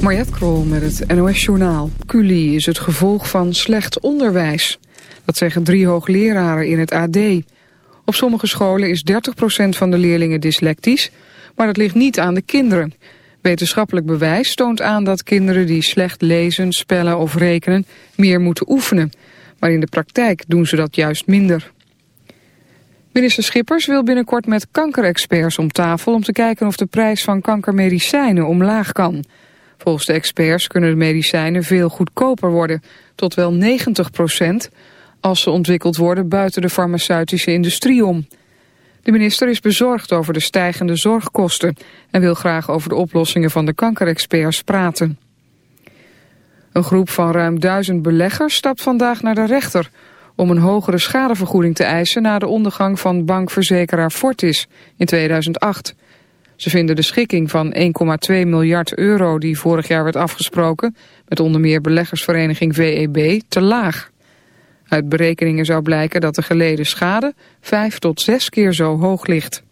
Mariette Krol met het NOS Journaal. Culi is het gevolg van slecht onderwijs. Dat zeggen drie hoogleraren in het AD. Op sommige scholen is 30% van de leerlingen dyslectisch... maar dat ligt niet aan de kinderen. Wetenschappelijk bewijs toont aan dat kinderen die slecht lezen, spellen of rekenen... meer moeten oefenen. Maar in de praktijk doen ze dat juist minder. Minister Schippers wil binnenkort met kankerexperts om tafel... om te kijken of de prijs van kankermedicijnen omlaag kan... Volgens de experts kunnen de medicijnen veel goedkoper worden, tot wel 90 procent, als ze ontwikkeld worden buiten de farmaceutische industrie om. De minister is bezorgd over de stijgende zorgkosten en wil graag over de oplossingen van de kankerexperts praten. Een groep van ruim duizend beleggers stapt vandaag naar de rechter om een hogere schadevergoeding te eisen na de ondergang van bankverzekeraar Fortis in 2008. Ze vinden de schikking van 1,2 miljard euro die vorig jaar werd afgesproken... met onder meer beleggersvereniging VEB te laag. Uit berekeningen zou blijken dat de geleden schade vijf tot zes keer zo hoog ligt.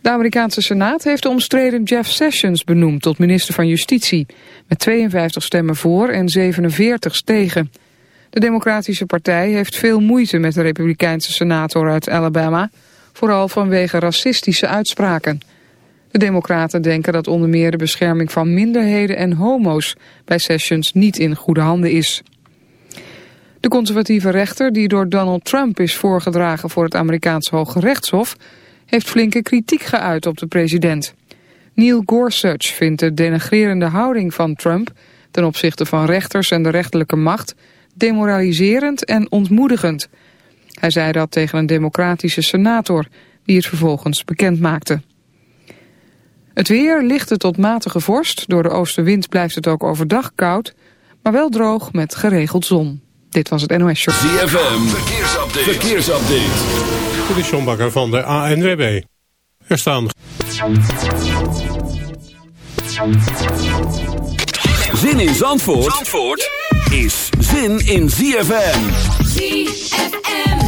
De Amerikaanse Senaat heeft de omstreden Jeff Sessions benoemd tot minister van Justitie. Met 52 stemmen voor en 47 tegen. De Democratische Partij heeft veel moeite met de Republikeinse senator uit Alabama vooral vanwege racistische uitspraken. De democraten denken dat onder meer de bescherming van minderheden en homo's bij Sessions niet in goede handen is. De conservatieve rechter die door Donald Trump is voorgedragen voor het Amerikaanse Hoge Rechtshof heeft flinke kritiek geuit op de president. Neil Gorsuch vindt de denigrerende houding van Trump ten opzichte van rechters en de rechterlijke macht demoraliserend en ontmoedigend. Hij zei dat tegen een democratische senator, die het vervolgens bekend maakte. Het weer lichte tot matige vorst. Door de oostenwind blijft het ook overdag koud, maar wel droog met geregeld zon. Dit was het NOS Show. ZFM, verkeersupdate. verkeersupdate. Dit is John Bakker van de ANWB. Er staan... Zin in Zandvoort, Zandvoort? is zin in ZFM. ZFM.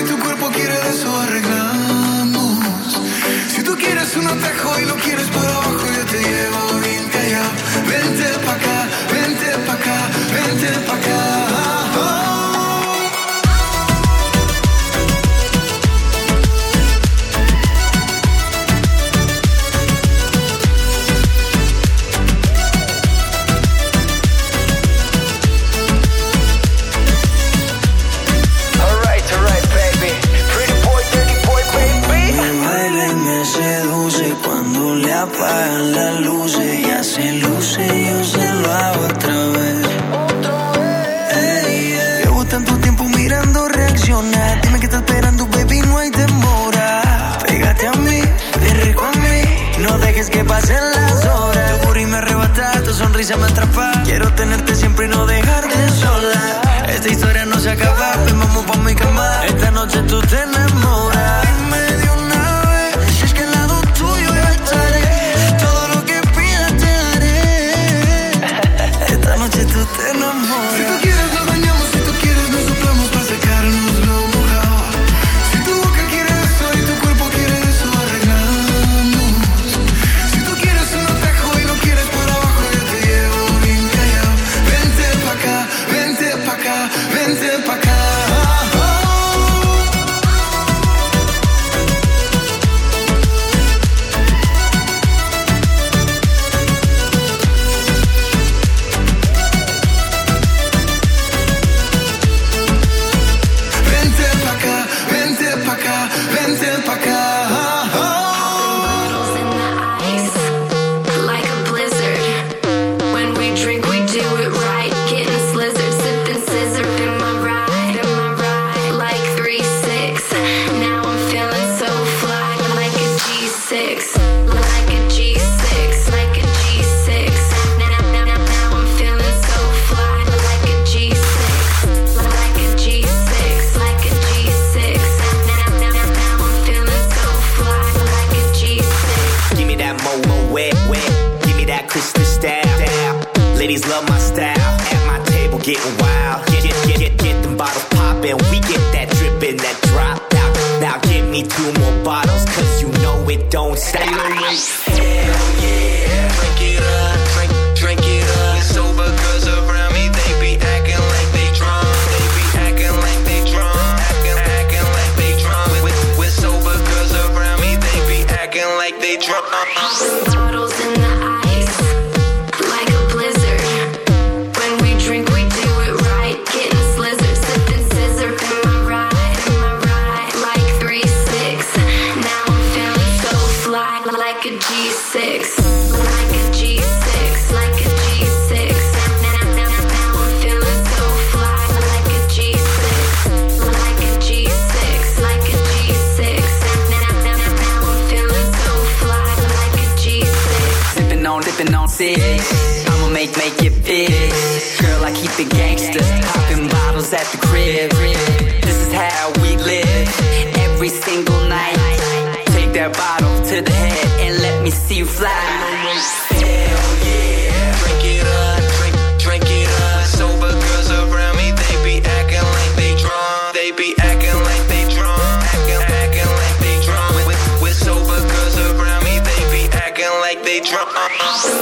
y tu cuerpo quiere eso arreglamos. Si tú quieres un atajo y lo quieres para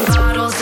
Bottles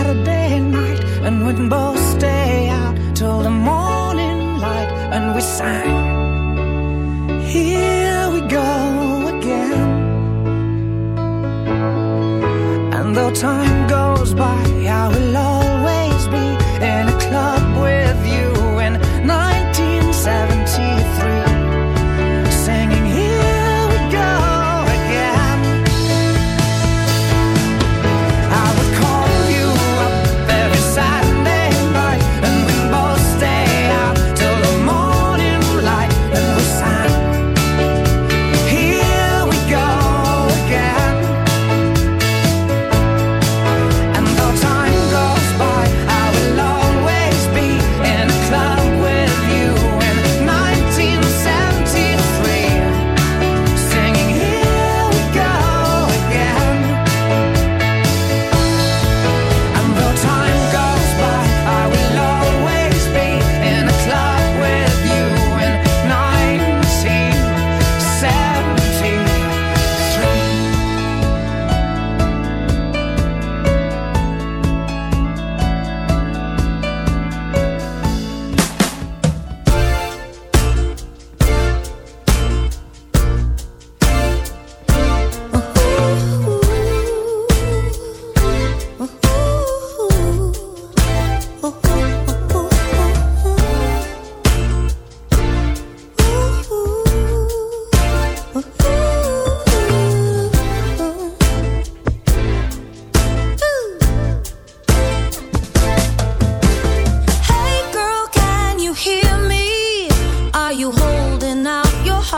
Saturday night and we'd both stay out till the morning light and we sang. Here we go again. And though time goes by, I will always be in a club.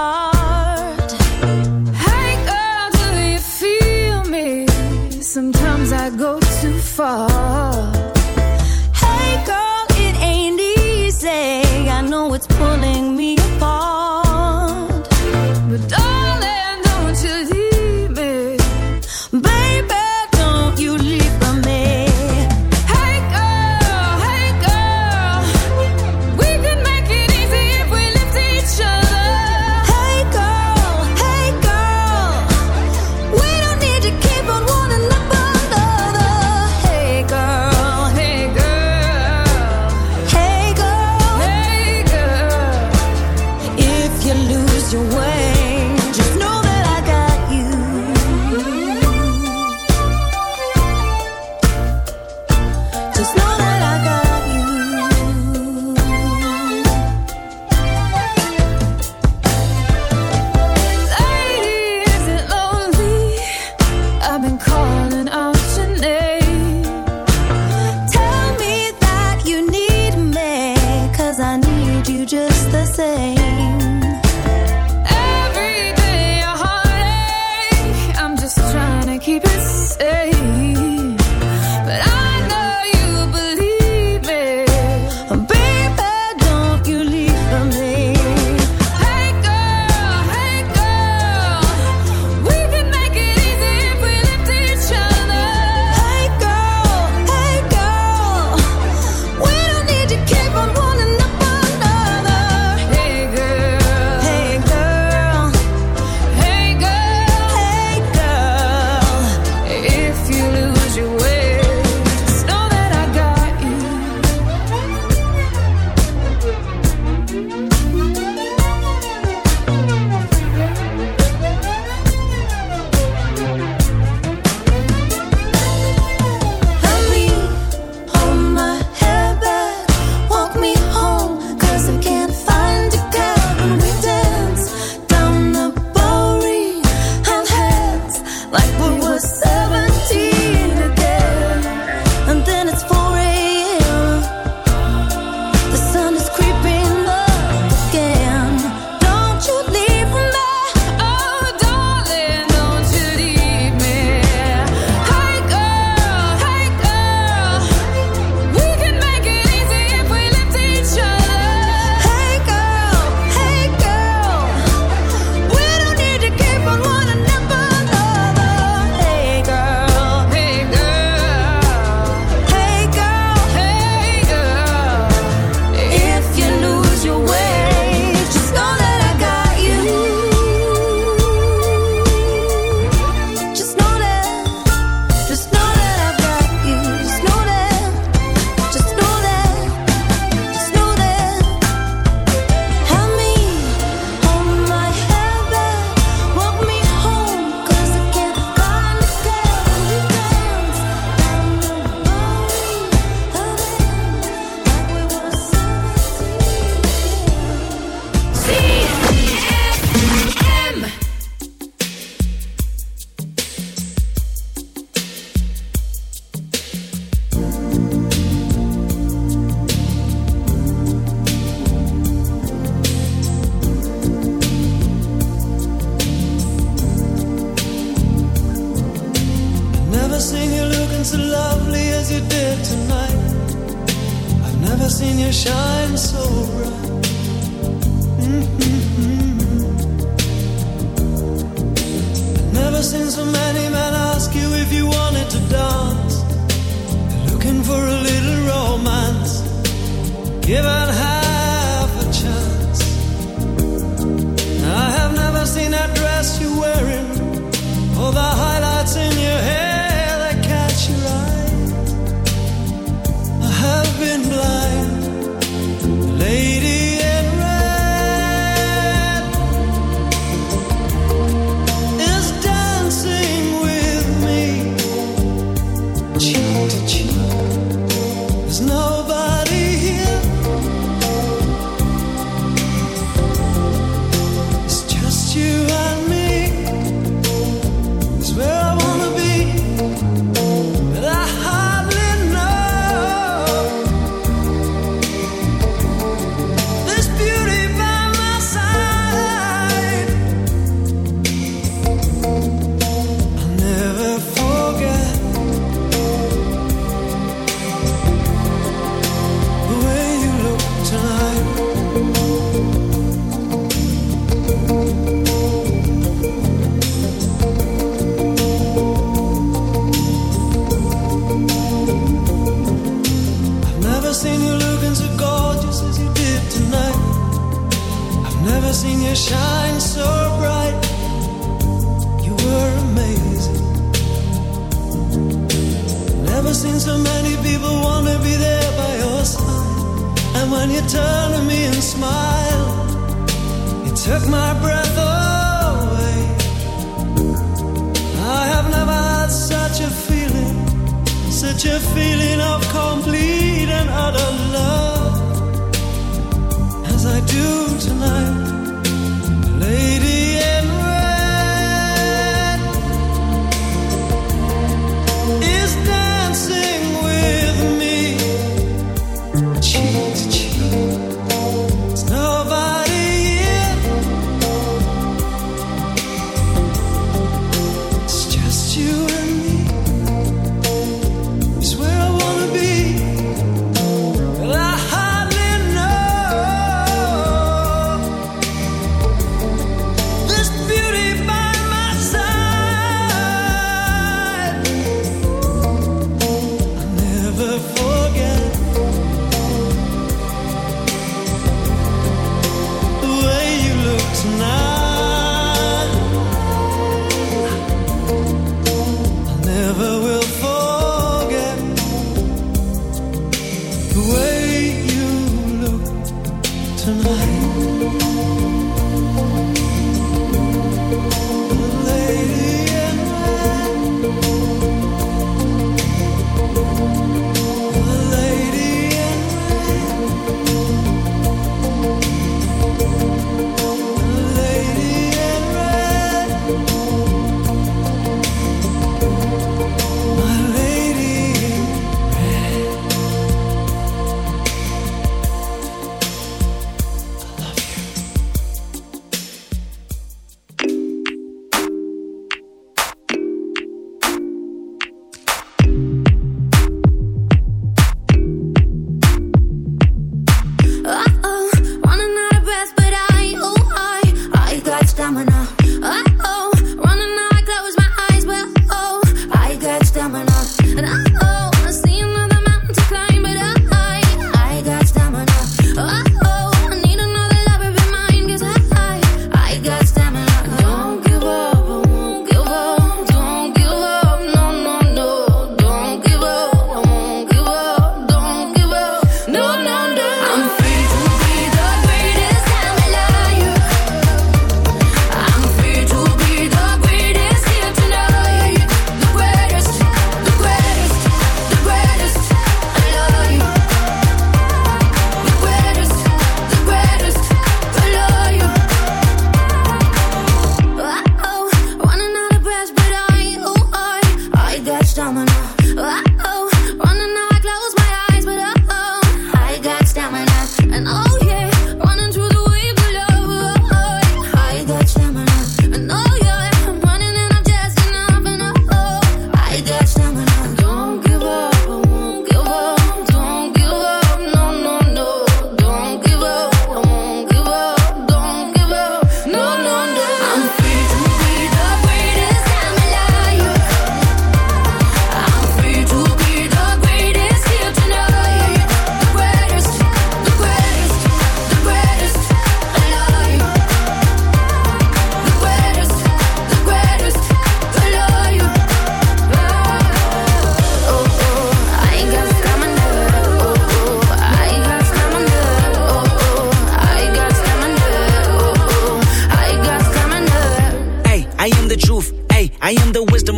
heart. Hey girl, do you feel me? Sometimes I go too far. Looking so lovely as you did tonight. I've never seen you shine so bright. Mm-hmm. I've never seen so many men ask you if you wanted to dance. They're looking for a little romance. Given half a chance. I have never seen that dress you're wearing. Or the highlights in your hair been blind, lady many people want to be there by your side. And when you turn to me and smile, you took my breath away. I have never had such a feeling, such a feeling of complete and utter love as I do tonight.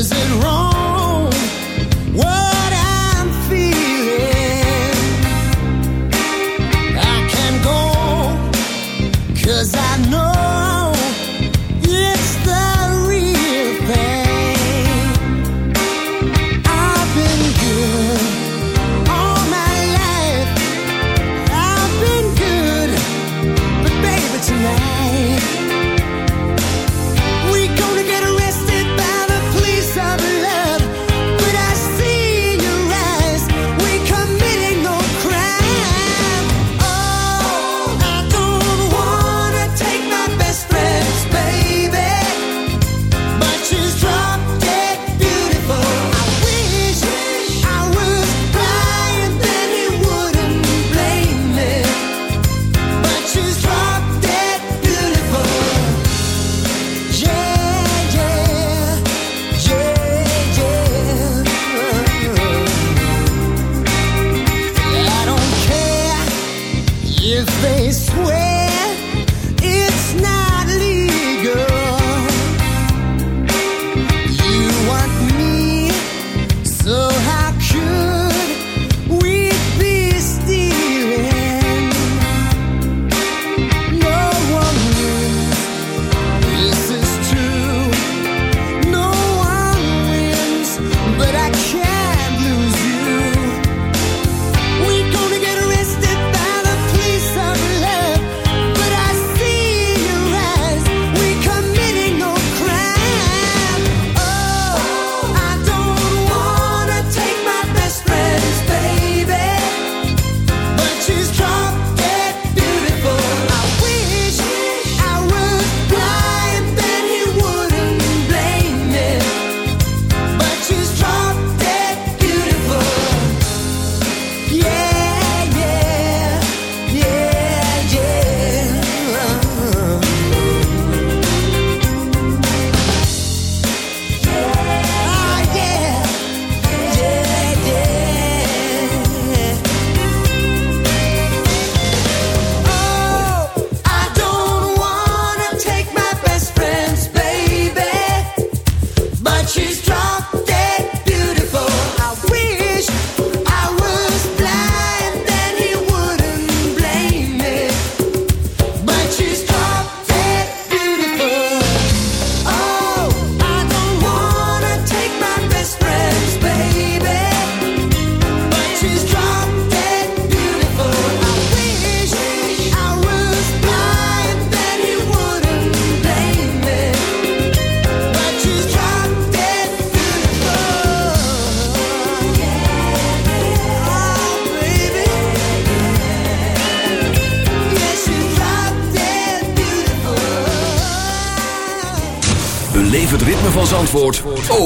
Is it wrong?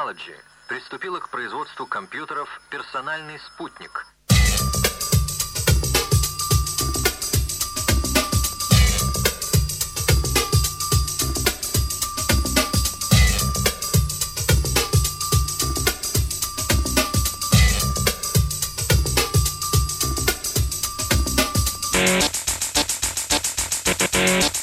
Technology приступила к производству компьютеров «Персональный спутник», Thank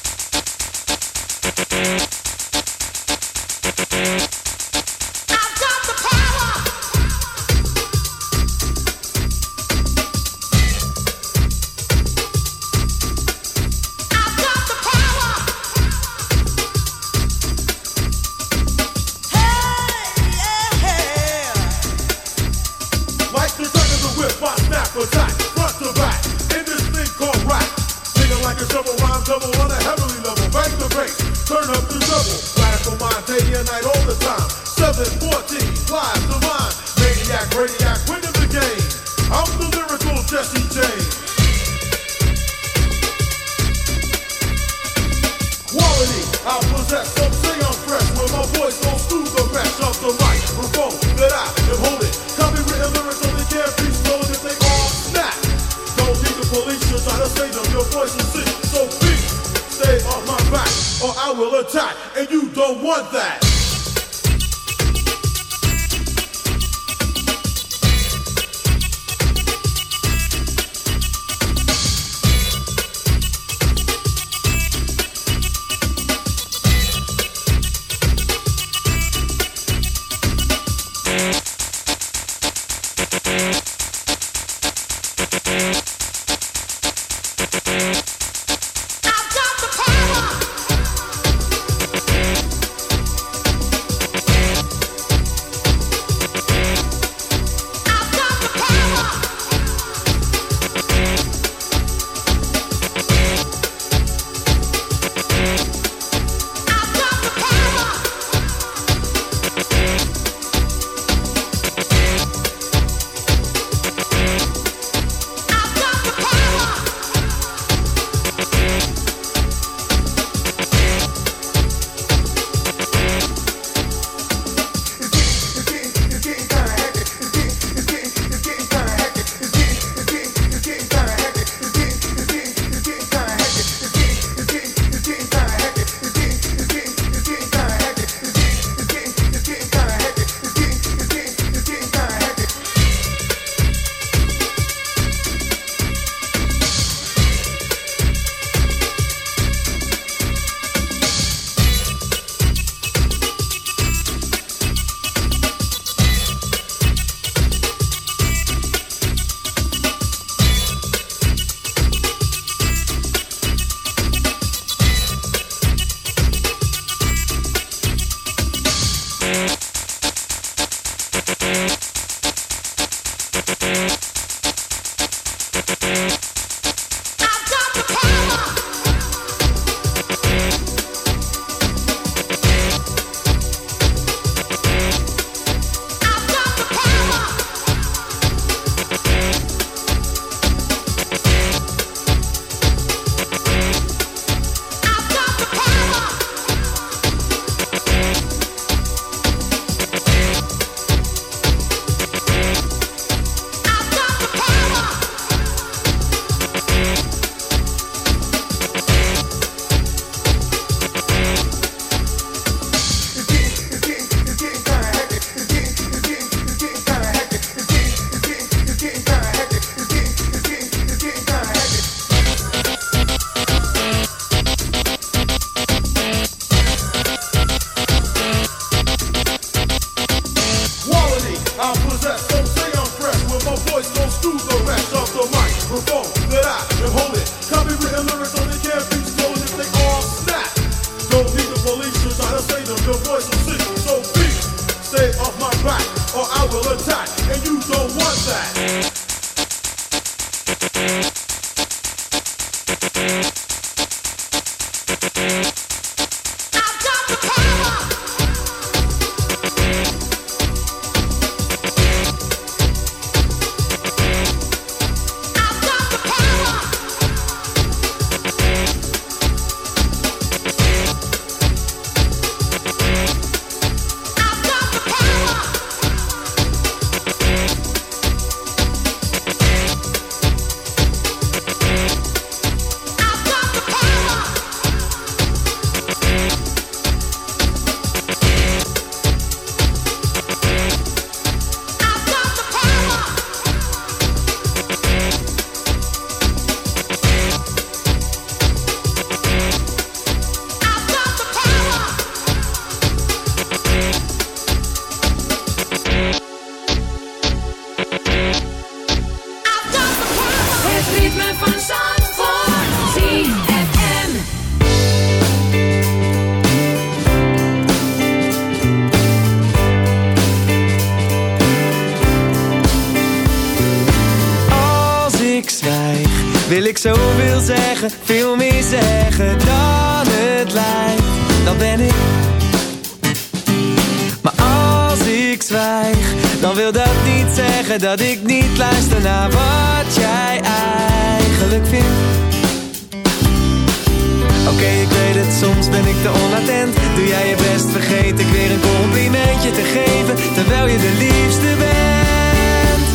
liefste bent.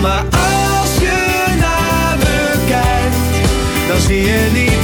Maar als je naar me kijkt, dan zie je niet